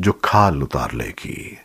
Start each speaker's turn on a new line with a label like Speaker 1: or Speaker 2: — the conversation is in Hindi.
Speaker 1: जो खाल उतार लेगी।